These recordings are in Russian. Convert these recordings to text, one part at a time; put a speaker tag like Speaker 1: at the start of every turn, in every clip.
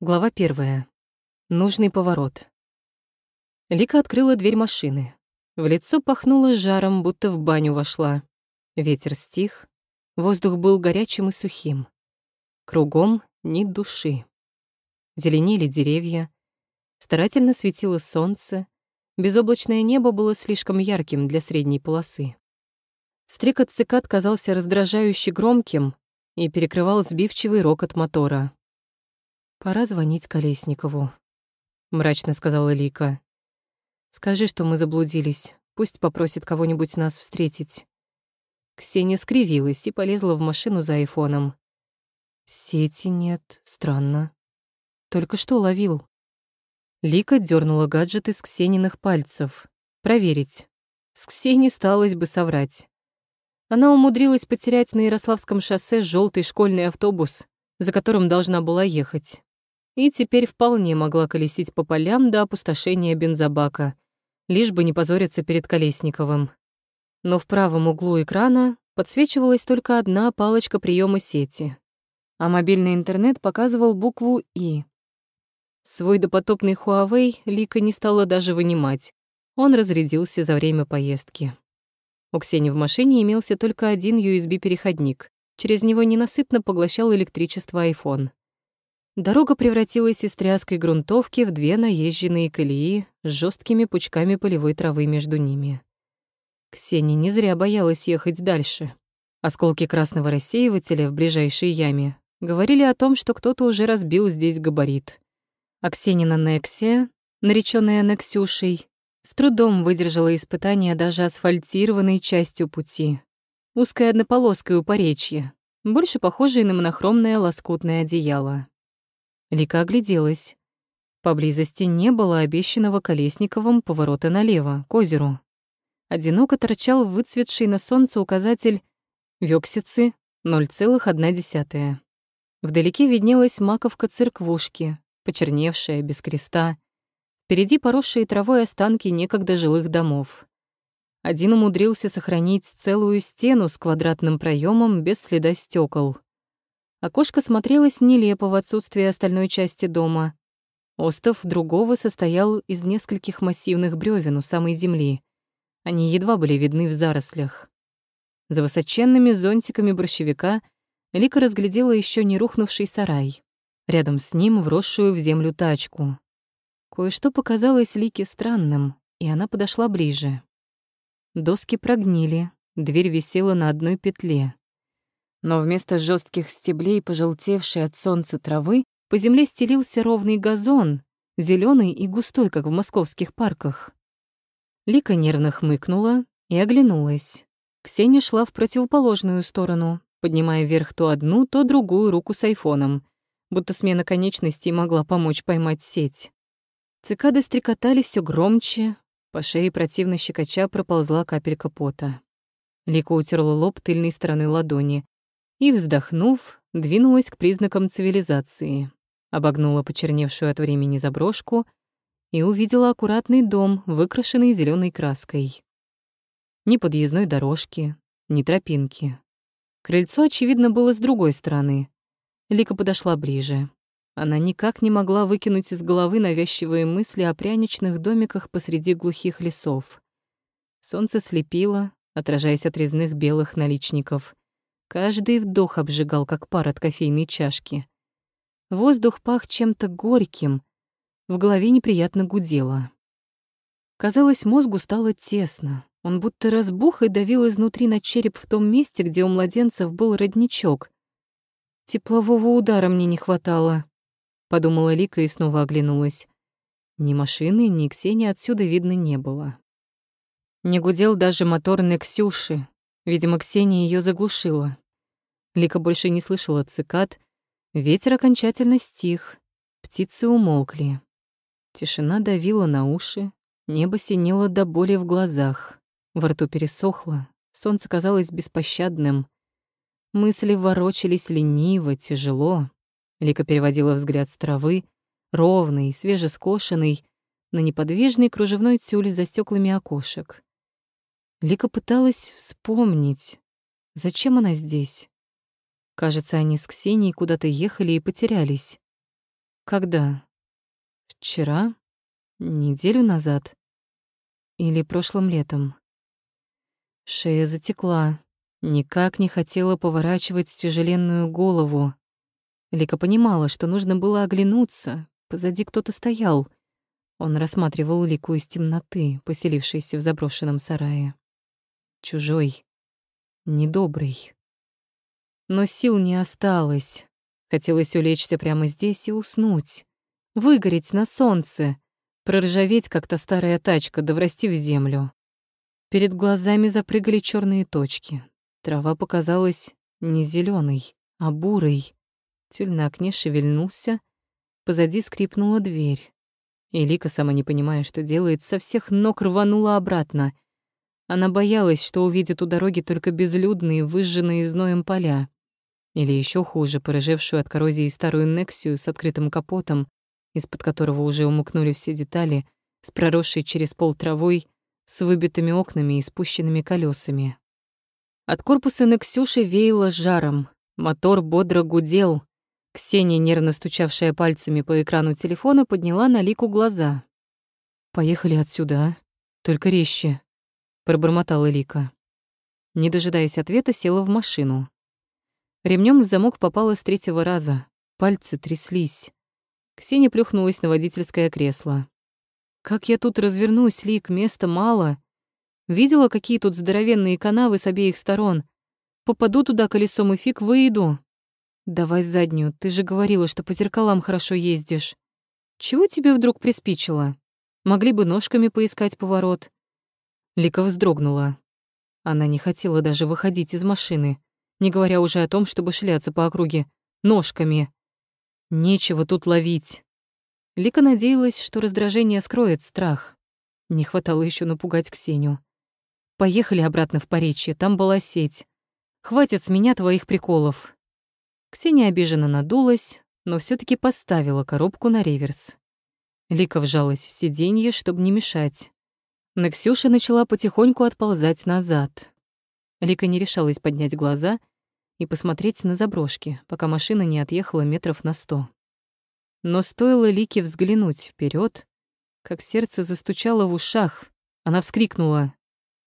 Speaker 1: Глава первая. Нужный поворот. Лика открыла дверь машины. В лицо пахнуло жаром, будто в баню вошла. Ветер стих, воздух был горячим и сухим. Кругом ни души. Зеленели деревья, старательно светило солнце, безоблачное небо было слишком ярким для средней полосы. Стрекот цикад казался раздражающе громким и перекрывал сбивчивый рокот мотора. «Пора звонить Колесникову», — мрачно сказала Лика. «Скажи, что мы заблудились. Пусть попросит кого-нибудь нас встретить». Ксения скривилась и полезла в машину за айфоном. «Сети нет. Странно. Только что ловил». Лика дернула гаджет из Ксениных пальцев. Проверить. С Ксенией сталось бы соврать. Она умудрилась потерять на Ярославском шоссе желтый школьный автобус, за которым должна была ехать и теперь вполне могла колесить по полям до опустошения бензобака, лишь бы не позориться перед Колесниковым. Но в правом углу экрана подсвечивалась только одна палочка приема сети, а мобильный интернет показывал букву «И». Свой допотопный Huawei Лика не стала даже вынимать. Он разрядился за время поездки. У Ксении в машине имелся только один USB-переходник. Через него ненасытно поглощал электричество iPhone. Дорога превратилась из тряской грунтовки в две наезженные колеи с жесткими пучками полевой травы между ними. Ксения не зря боялась ехать дальше. Осколки красного рассеивателя в ближайшей яме говорили о том, что кто-то уже разбил здесь габарит. А Ксенина Нексия, наречённая Нексюшей, с трудом выдержала испытание даже асфальтированной частью пути. Узкой однополоской у поречья, больше похожей на монохромное лоскутное одеяло. Лика огляделась. Поблизости не было обещанного Колесниковым поворота налево, к озеру. Одиноко торчал выцветший на солнце указатель «Вёксицы 0,1». Вдалеке виднелась маковка церквушки, почерневшая, без креста. Впереди поросшие травой останки некогда жилых домов. Один умудрился сохранить целую стену с квадратным проемом без следа стекол. Окошко смотрелось нелепо в отсутствии остальной части дома. Остов другого состоял из нескольких массивных бревен у самой земли. Они едва были видны в зарослях. За высоченными зонтиками борщевика Лика разглядела еще не рухнувший сарай. Рядом с ним вросшую в землю тачку. Кое-что показалось Лике странным, и она подошла ближе. Доски прогнили, дверь висела на одной петле. Но вместо жестких стеблей, пожелтевшей от солнца травы, по земле стелился ровный газон, зеленый и густой, как в московских парках. Лика нервно хмыкнула и оглянулась. Ксения шла в противоположную сторону, поднимая вверх то одну, то другую руку с айфоном, будто смена конечностей могла помочь поймать сеть. Цикады стрекотали все громче, по шее противно щекоча проползла капелька пота. Лика утерла лоб тыльной стороной ладони, и, вздохнув, двинулась к признакам цивилизации, обогнула почерневшую от времени заброшку и увидела аккуратный дом, выкрашенный зеленой краской. Ни подъездной дорожки, ни тропинки. Крыльцо, очевидно, было с другой стороны. Лика подошла ближе. Она никак не могла выкинуть из головы навязчивые мысли о пряничных домиках посреди глухих лесов. Солнце слепило, отражаясь от резных белых наличников. Каждый вдох обжигал, как пар от кофейной чашки. Воздух пах чем-то горьким, в голове неприятно гудело. Казалось, мозгу стало тесно. Он будто разбух и давил изнутри на череп в том месте, где у младенцев был родничок. «Теплового удара мне не хватало», — подумала Лика и снова оглянулась. Ни машины, ни Ксении отсюда видно не было. Не гудел даже мотор Нексюши, Видимо, Ксения ее заглушила. Лика больше не слышала цикад. Ветер окончательно стих. Птицы умолкли. Тишина давила на уши. Небо синело до боли в глазах. Во рту пересохло. Солнце казалось беспощадным. Мысли ворочались лениво, тяжело. Лика переводила взгляд с травы, ровный, свежескошенный, на неподвижный кружевной тюль за стеклами окошек. Лика пыталась вспомнить, зачем она здесь. Кажется, они с Ксенией куда-то ехали и потерялись. Когда? Вчера? Неделю назад? Или прошлым летом? Шея затекла, никак не хотела поворачивать тяжеленную голову. Лика понимала, что нужно было оглянуться, позади кто-то стоял. Он рассматривал Лику из темноты, поселившейся в заброшенном сарае. Чужой, недобрый. Но сил не осталось. Хотелось улечься прямо здесь и уснуть. Выгореть на солнце, проржаветь, как то старая тачка, да врасти в землю. Перед глазами запрыгали черные точки. Трава показалась не зеленой, а бурой. Тюль на окне шевельнулся, позади скрипнула дверь. И сама не понимая, что делает, со всех ног рванула обратно. Она боялась, что увидит у дороги только безлюдные, выжженные зноем поля. Или еще хуже, порыжевшую от коррозии старую Нексию с открытым капотом, из-под которого уже умукнули все детали, с проросшей через пол травой, с выбитыми окнами и спущенными колесами. От корпуса Нексюши веяло жаром, мотор бодро гудел. Ксения, нервно стучавшая пальцами по экрану телефона, подняла на Лику глаза. «Поехали отсюда, а? Только резче», — пробормотала Лика. Не дожидаясь ответа, села в машину. Ремнем в замок попала с третьего раза. Пальцы тряслись. Ксения плюхнулась на водительское кресло. Как я тут развернусь, Лик, места мало. Видела, какие тут здоровенные канавы с обеих сторон. Попаду туда колесом и фиг выйду. Давай заднюю, ты же говорила, что по зеркалам хорошо ездишь. Чего тебе вдруг приспичило? Могли бы ножками поискать поворот. Лика вздрогнула. Она не хотела даже выходить из машины, не говоря уже о том, чтобы шляться по округе ножками. Нечего тут ловить. Лика надеялась, что раздражение скроет страх. Не хватало еще напугать Ксению. Поехали обратно в Поречье, там была сеть. Хватит с меня твоих приколов. Ксения обиженно надулась, но все таки поставила коробку на реверс. Лика вжалась в сиденье, чтобы не мешать. Наксюша начала потихоньку отползать назад. Лика не решалась поднять глаза и посмотреть на заброшки, пока машина не отъехала метров на сто. Но стоило Лике взглянуть вперед, как сердце застучало в ушах. Она вскрикнула.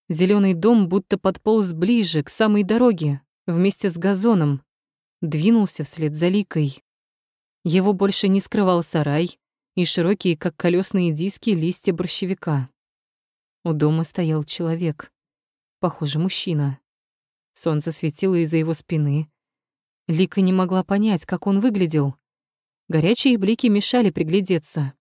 Speaker 1: Зеленый дом будто подполз ближе, к самой дороге, вместе с газоном. Двинулся вслед за Ликой. Его больше не скрывал сарай и широкие, как колесные диски, листья борщевика. У дома стоял человек. Похоже, мужчина. Солнце светило из-за его спины. Лика не могла понять, как он выглядел. Горячие блики мешали приглядеться.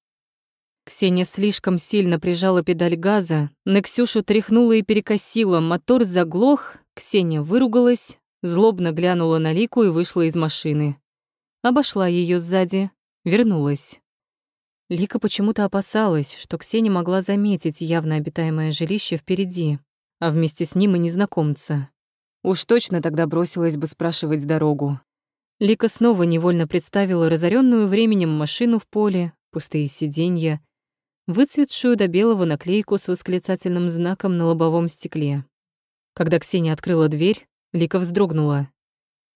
Speaker 1: Ксения слишком сильно прижала педаль газа, Нексюшу тряхнула и перекосила, мотор заглох, Ксения выругалась, злобно глянула на Лику и вышла из машины. Обошла ее сзади, вернулась. Лика почему-то опасалась, что Ксения могла заметить явно обитаемое жилище впереди, а вместе с ним и незнакомца. Уж точно тогда бросилась бы спрашивать дорогу. Лика снова невольно представила разоренную временем машину в поле, пустые сиденья, выцветшую до белого наклейку с восклицательным знаком на лобовом стекле. Когда Ксения открыла дверь, Лика вздрогнула.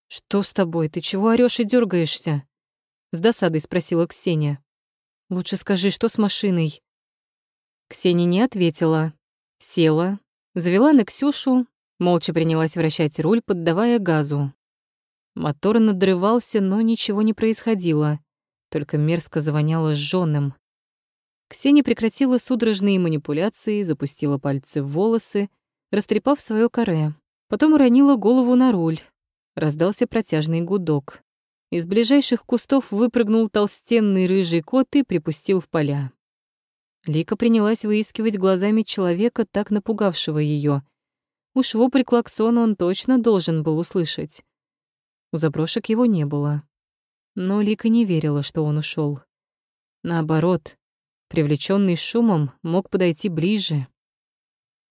Speaker 1: «Что с тобой? Ты чего орёшь и дергаешься? С досадой спросила Ксения. «Лучше скажи, что с машиной?» Ксения не ответила. Села, завела на Ксюшу, молча принялась вращать руль, поддавая газу. Мотор надрывался, но ничего не происходило, только мерзко завоняло сжёным. Ксения прекратила судорожные манипуляции, запустила пальцы в волосы, растрепав своё каре. Потом уронила голову на руль. Раздался протяжный гудок. Из ближайших кустов выпрыгнул толстенный рыжий кот и припустил в поля. Лика принялась выискивать глазами человека, так напугавшего её. Уж вопль клаксона он точно должен был услышать. У заброшек его не было. Но Лика не верила, что он ушел. Наоборот, привлеченный шумом, мог подойти ближе.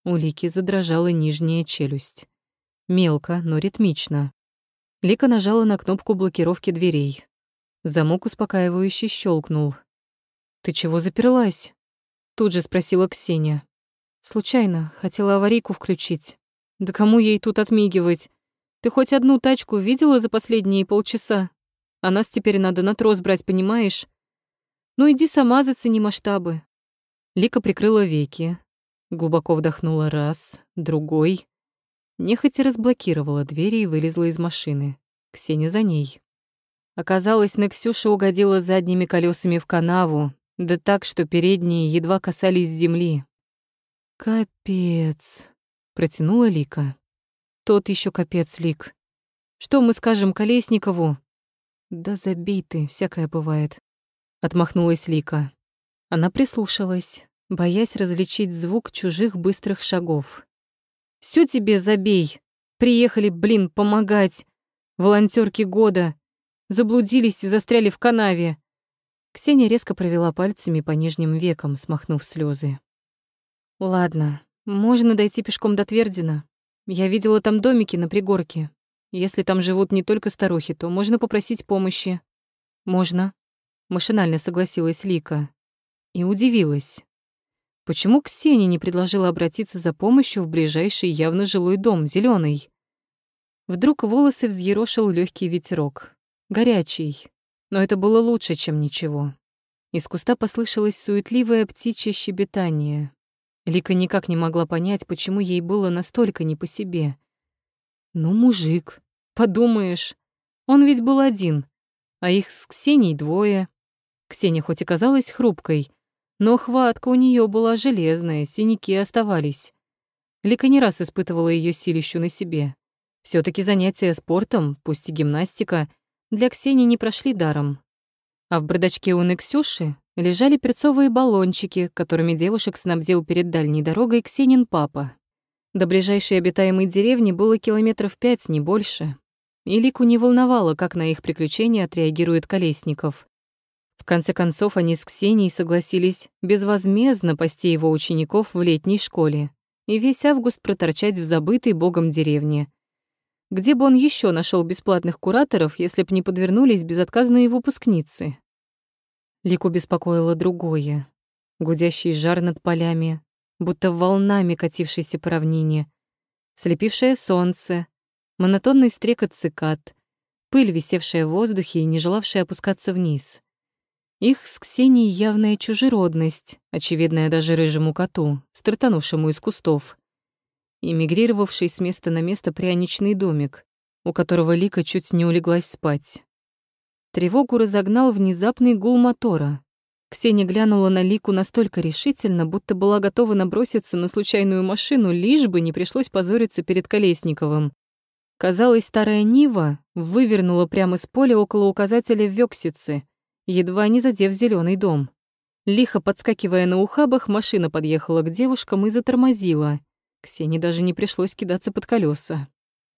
Speaker 1: У Лики задрожала нижняя челюсть. Мелко, но ритмично. Лика нажала на кнопку блокировки дверей. Замок успокаивающе щелкнул. «Ты чего заперлась?» Тут же спросила Ксения. «Случайно, хотела аварийку включить. Да кому ей тут отмигивать? Ты хоть одну тачку видела за последние полчаса? А нас теперь надо на трос брать, понимаешь? Ну иди сама зацени масштабы. Лика прикрыла веки, глубоко вдохнула раз, другой. Нехотя разблокировала двери и вылезла из машины. Ксения за ней. Оказалось, Нексюша угодила задними колесами в канаву, да так, что передние едва касались земли. «Капец», — протянула Лика. «Тот еще капец, Лик. Что мы скажем Колесникову?» «Да забей ты, всякое бывает», — отмахнулась Лика. Она прислушалась, боясь различить звук чужих быстрых шагов. «Всё тебе забей! Приехали, блин, помогать! Волонтерки года! Заблудились и застряли в канаве!» Ксения резко провела пальцами по нижним векам, смахнув слезы. «Ладно, можно дойти пешком до Твердина. Я видела там домики на пригорке. Если там живут не только старухи, то можно попросить помощи». «Можно», — машинально согласилась Лика. И удивилась. Почему Ксения не предложила обратиться за помощью в ближайший явно жилой дом, зеленый? Вдруг волосы взъерошил легкий ветерок. Горячий. Но это было лучше, чем ничего. Из куста послышалось суетливое птичье щебетание. Лика никак не могла понять, почему ей было настолько не по себе. Ну, мужик, подумаешь, он ведь был один, а их с Ксенией двое. Ксения хоть и казалась хрупкой, но хватка у нее была железная, синяки оставались. Лика не раз испытывала ее силищу на себе. все таки занятия спортом, пусть и гимнастика, для Ксении не прошли даром. А в бардачке у Нексюши лежали перцовые баллончики, которыми девушек снабдил перед дальней дорогой Ксенин папа. До ближайшей обитаемой деревни было километров пять, не больше. И Лику не волновало, как на их приключения отреагирует Колесников. В конце концов, они с Ксенией согласились безвозмездно пасти его учеников в летней школе и весь август проторчать в забытой богом деревне. Где бы он еще нашел бесплатных кураторов, если б не подвернулись безотказные выпускницы? Лику беспокоило другое. Гудящий жар над полями, будто волнами катившийся по равнине, слепившее солнце, монотонный стрекот цикад, пыль, висевшая в воздухе и не желавшая опускаться вниз. Их с Ксенией явная чужеродность, очевидная даже рыжему коту, стартанувшему из кустов. Эмигрировавший с места на место пряничный домик, у которого Лика чуть не улеглась спать. Тревогу разогнал внезапный гул мотора. Ксения глянула на Лику настолько решительно, будто была готова наброситься на случайную машину, лишь бы не пришлось позориться перед Колесниковым. Казалось, старая Нива вывернула прямо с поля около указателя в Вёксице — едва не задев зеленый дом. Лихо подскакивая на ухабах, машина подъехала к девушкам и затормозила. Ксении даже не пришлось кидаться под колеса.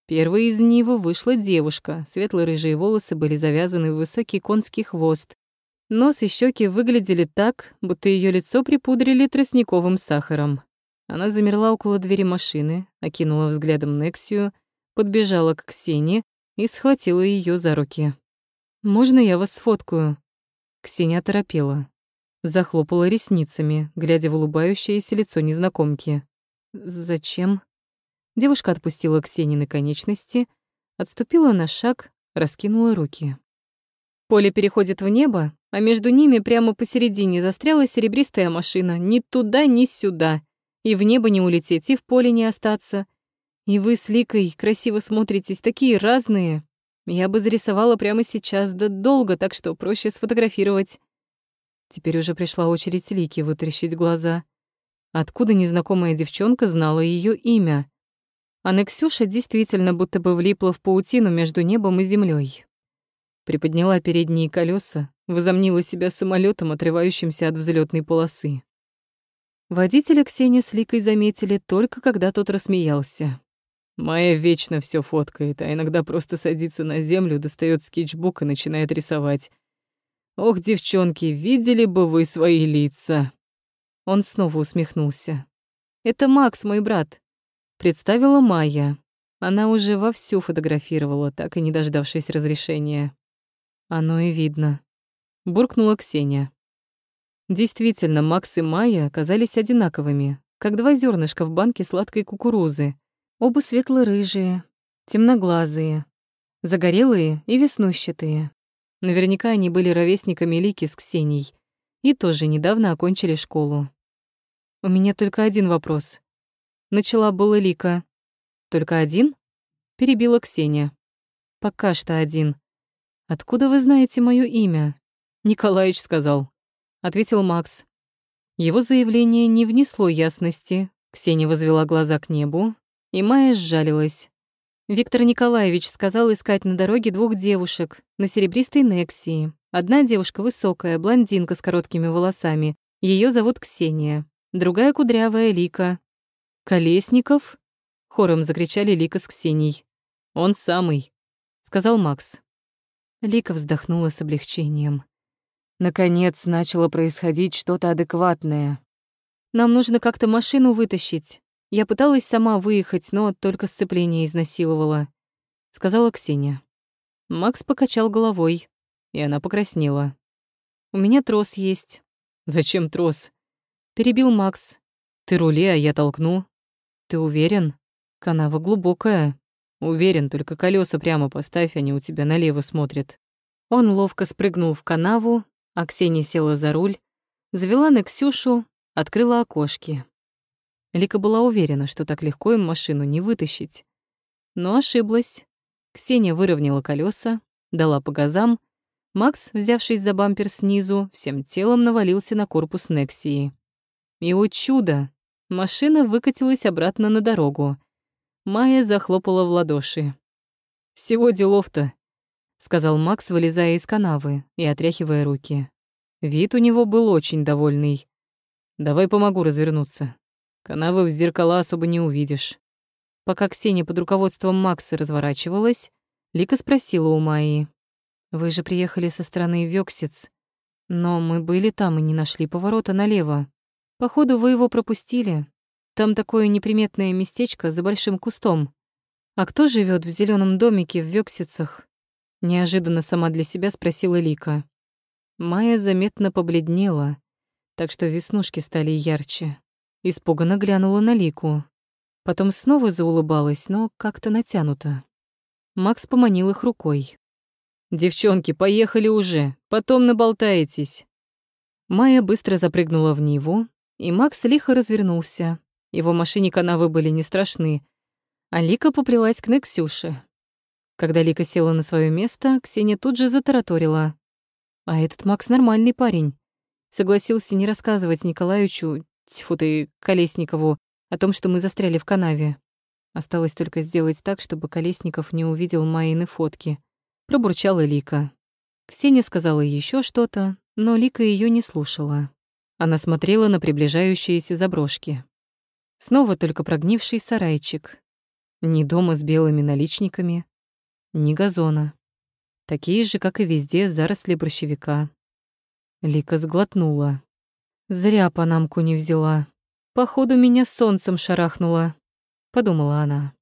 Speaker 1: Первой из Нива вышла девушка, светло-рыжие волосы были завязаны в высокий конский хвост. Нос и щеки выглядели так, будто ее лицо припудрили тростниковым сахаром. Она замерла около двери машины, окинула взглядом Нексию, подбежала к Ксении и схватила ее за руки. «Можно я вас сфоткаю?» Ксения торопела. Захлопала ресницами, глядя в улыбающееся лицо незнакомки. «Зачем?» Девушка отпустила Ксении конечности, отступила на шаг, раскинула руки. Поле переходит в небо, а между ними прямо посередине застряла серебристая машина. Ни туда, ни сюда. И в небо не улететь, и в поле не остаться. И вы с Ликой красиво смотритесь, такие разные. Я бы зарисовала прямо сейчас, да долго, так что проще сфотографировать. Теперь уже пришла очередь Лики вытрящить глаза. Откуда незнакомая девчонка знала ее имя? А Нексюша действительно будто бы влипла в паутину между небом и землей. Приподняла передние колеса, возомнила себя самолетом, отрывающимся от взлетной полосы. Водителя Ксения с Ликой заметили только когда тот рассмеялся. Майя вечно все фоткает, а иногда просто садится на землю, достает скетчбук и начинает рисовать. Ох, девчонки, видели бы вы свои лица. Он снова усмехнулся. Это Макс, мой брат. Представила Майя. Она уже вовсю фотографировала, так и не дождавшись разрешения. Оно и видно. Буркнула Ксения. Действительно, Макс и Майя оказались одинаковыми, как два зернышка в банке сладкой кукурузы. Оба светло-рыжие, темноглазые, загорелые и веснущатые. Наверняка они были ровесниками Лики с Ксенией. и тоже недавно окончили школу. «У меня только один вопрос». Начала была Лика. «Только один?» — перебила Ксения. «Пока что один. Откуда вы знаете моё имя?» «Николаич сказал», — ответил Макс. Его заявление не внесло ясности. Ксения возвела глаза к небу, и Майя сжалилась. Виктор Николаевич сказал искать на дороге двух девушек на серебристой Нексии. Одна девушка высокая, блондинка с короткими волосами. Ее зовут Ксения. Другая кудрявая Лика. «Колесников?» — хором закричали Лика с Ксенией. «Он самый», — сказал Макс. Лика вздохнула с облегчением. Наконец начало происходить что-то адекватное. «Нам нужно как-то машину вытащить», я пыталась сама выехать, но только сцепление изнасиловала, сказала Ксения. Макс покачал головой, и она покраснела. У меня трос есть. Зачем трос? Перебил Макс. Ты рули, а я толкну. Ты уверен? Канава глубокая. Уверен, только колеса прямо поставь, они у тебя налево смотрят. Он ловко спрыгнул в канаву, а Ксения села за руль, завела на Ксюшу, открыла окошки. Лика была уверена, что так легко им машину не вытащить. Но ошиблась. Ксения выровняла колеса, дала по газам. Макс, взявшись за бампер снизу, всем телом навалился на корпус Нексии. И, о чудо! Машина выкатилась обратно на дорогу. Майя захлопала в ладоши. «Всего делов-то», — сказал Макс, вылезая из канавы и отряхивая руки. Вид у него был очень довольный. «Давай помогу развернуться». Канавы в зеркала особо не увидишь. Пока Ксения под руководством Макса разворачивалась, Лика спросила у Майи. «Вы же приехали со стороны Вёксиц, но мы были там и не нашли поворота налево. Походу, вы его пропустили. Там такое неприметное местечко за большим кустом. А кто живет в зеленом домике в Вёксицах?» Неожиданно сама для себя спросила Лика. Майя заметно побледнела, так что веснушки стали ярче. Испуганно глянула на Лику. Потом снова заулыбалась, но как-то натянуто. Макс поманил их рукой. «Девчонки, поехали уже, потом наболтаетесь». Майя быстро запрыгнула в Ниву, и Макс лихо развернулся. Его машине канавы были не страшны. А Лика поплелась к Нексюше. Когда Лика села на свое место, Ксения тут же затараторила. «А этот Макс нормальный парень. Согласился не рассказывать Николаевичу, тьфу ты, Колесникову, о том, что мы застряли в канаве. Осталось только сделать так, чтобы Колесников не увидел Майины фотки. Пробурчала Лика. Ксения сказала еще что-то, но Лика ее не слушала. Она смотрела на приближающиеся заброшки. Снова только прогнивший сарайчик. Ни дома с белыми наличниками, ни газона. Такие же, как и везде, заросли борщевика. Лика сглотнула. Зря панамку не взяла. Походу, меня солнцем шарахнуло, подумала она.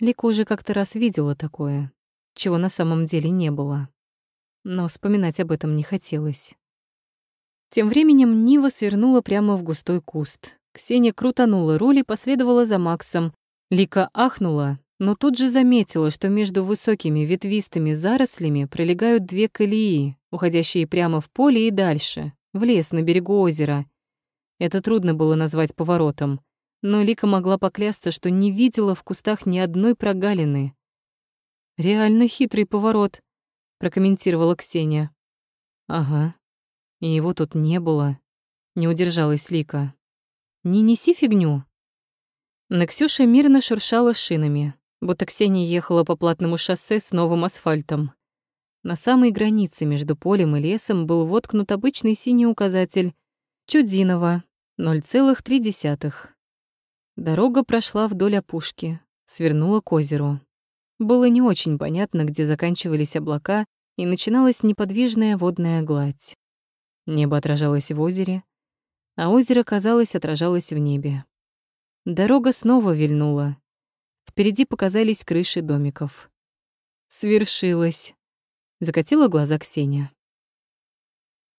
Speaker 1: Лика уже как-то раз видела такое, чего на самом деле не было. Но вспоминать об этом не хотелось. Тем временем Нива свернула прямо в густой куст. Ксения крутанула руль и последовала за Максом. Лика ахнула, но тут же заметила, что между высокими ветвистыми зарослями пролегают две колеи, уходящие прямо в поле и дальше в лес на берегу озера. Это трудно было назвать поворотом, но Лика могла поклясться, что не видела в кустах ни одной прогалины. «Реально хитрый поворот», — прокомментировала Ксения. «Ага, и его тут не было», — не удержалась Лика. «Не неси фигню». Наксюша мирно шуршала шинами, будто Ксения ехала по платному шоссе с новым асфальтом. На самой границе между полем и лесом был воткнут обычный синий указатель «Чудинова, 0,3». Дорога прошла вдоль опушки, свернула к озеру. Было не очень понятно, где заканчивались облака, и начиналась неподвижная водная гладь. Небо отражалось в озере, а озеро, казалось, отражалось в небе. Дорога снова вильнула. Впереди показались крыши домиков. Свершилось. Закатила глаза Ксения.